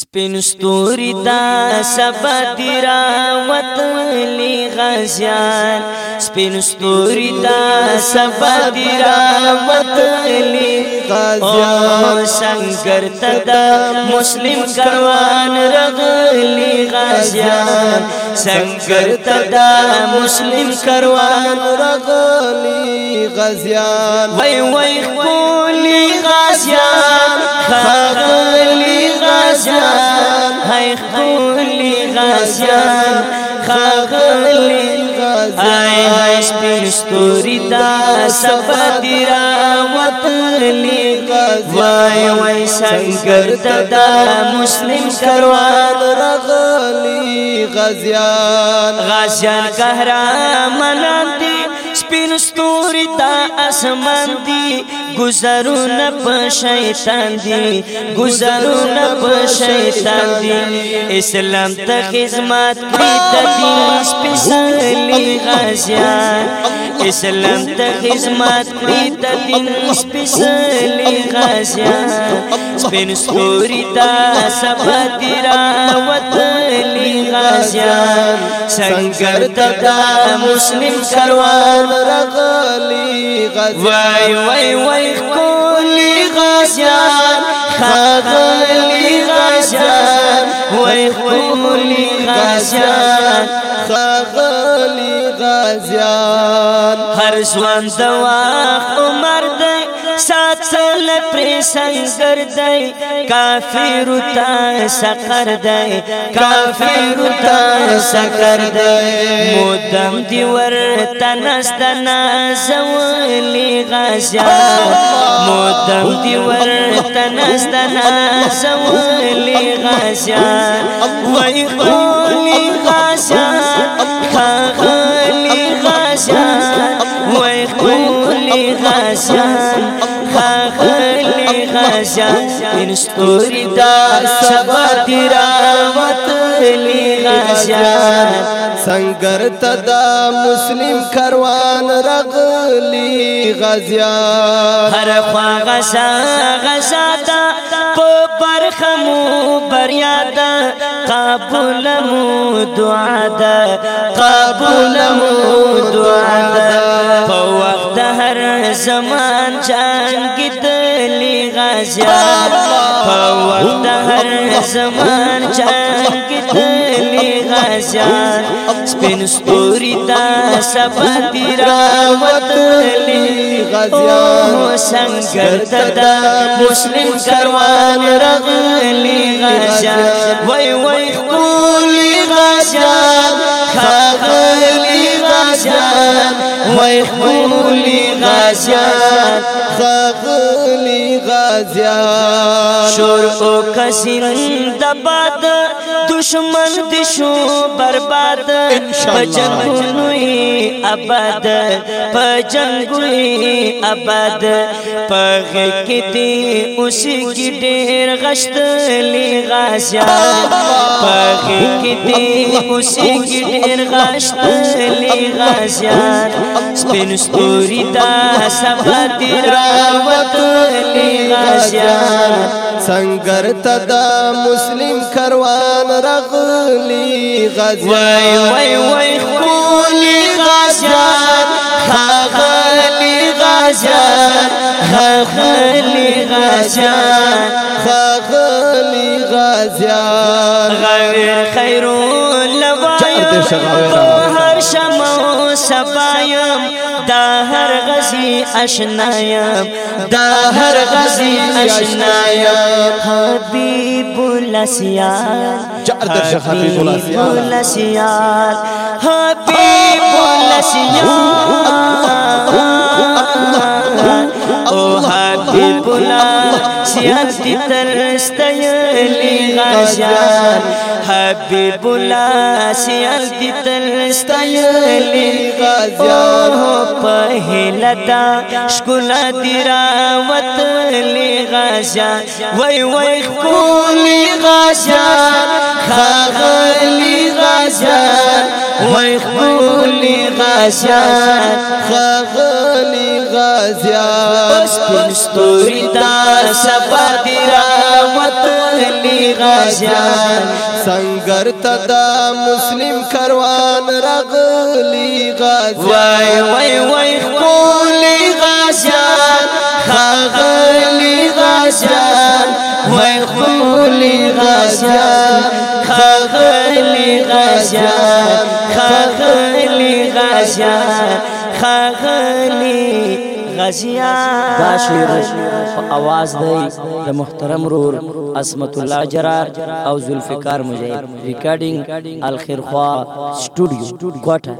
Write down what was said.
سپین ستوري دا سبا دیرا وطلی غازیان سپین ستوري دا سبا دیرا وطلی غازیان سنگر تدا مسلم کروان رغلی غازیان سنگر تدا مسلم کروان رغلی غازیان وای وای خولی غازیان خاغلی غازیان هاي خولي غازیان خغلي هاي هاي سپستوري دا سبدي را وطلي وای وای سنگر تدا مسلم کروان رغلی غازیان غازیان قهرمانان دي سپین ستوري دا اسمان دی گزارونه په شیطان دی گزارونه په شیطان دی اسلام ته خدمت کړی د دین سپیڅلي غازیان اسلام ته خدمت کړی د دین سپیڅلي غازیان سپین ستوري دا سبا دی را وتلی غازیان څنګه دا مسلم کروان راغلی غازیان وای وای وای کولی غازیان خغلی غازیان وای کولی غازیان هر ژوند د عمر دی سات سال پر سنگر دای کافر تا سقر دای کافر تا سقر دای مودم دی ور تنستن زولی غزا مودم دی ور تنستن زولی غزا وای غلی غزا خغلی غزا وای غشان خاخلی غشان من ستوری دا سبا دیرا وطلی غشان سنگر تدا مسلم کروان رغلی غزیان هر خوا غشا غشا دا پو برخمو بریادا قابل مو دعا دا قابل مو دعا دا زمان جان کی تلی غازیان فوقت هر زمان جان کی تلی غازیان سپین سپوری تا سبا تیراوت لی غازیان سنگر تدا مسلم کروان رغلی غازیان وی وی خولی غازیان خاغلی غازیان وای خولي غازيان خغلي غازيان شور او کسین دباد دشمن دي شو برباد پجنګوي آباد پجنګوي آباد پغ کې دي اوس کې ډېر غشتلي غازيان پغ کې دي اوس کې ډېر غشتلي غازيان سپین ستوري دا سفر دی راوت لغاشیا سنگر دا مسلم کروان رغلی غزیا وای وای وای خولی غزیا خغلی غزیا خغلی غزیا خغلی غزیا غیر خیرو لوای دا دا هر اشنایم داہرسی اچنیا دہرسی اچنا ہابی بھولسیا بولسیا ہابی سیا او حبیب الله سیاتی ترستیلی غشان حبیب الله سیاتی ترستیلی غشان پهلتا شکولا دیراوت لی غشان وی وی خپولی غشان خاغلی غشان وای خپلی غازیان خغلی غازیان سپنستوری دا سفر دی رامت لی غازیان سنگر تدا مسلم کروان رغلی غازیان وای وای وای خپلی غازیان خغلی غازیان وای خپلی غازیان خغلی غازیان غازیان دا شعر په आवाज دی د محترم رور اسمت الله جرار او ذوالفقار مجاهد ریکارډینګ الخير خوا سټوډیو کوټه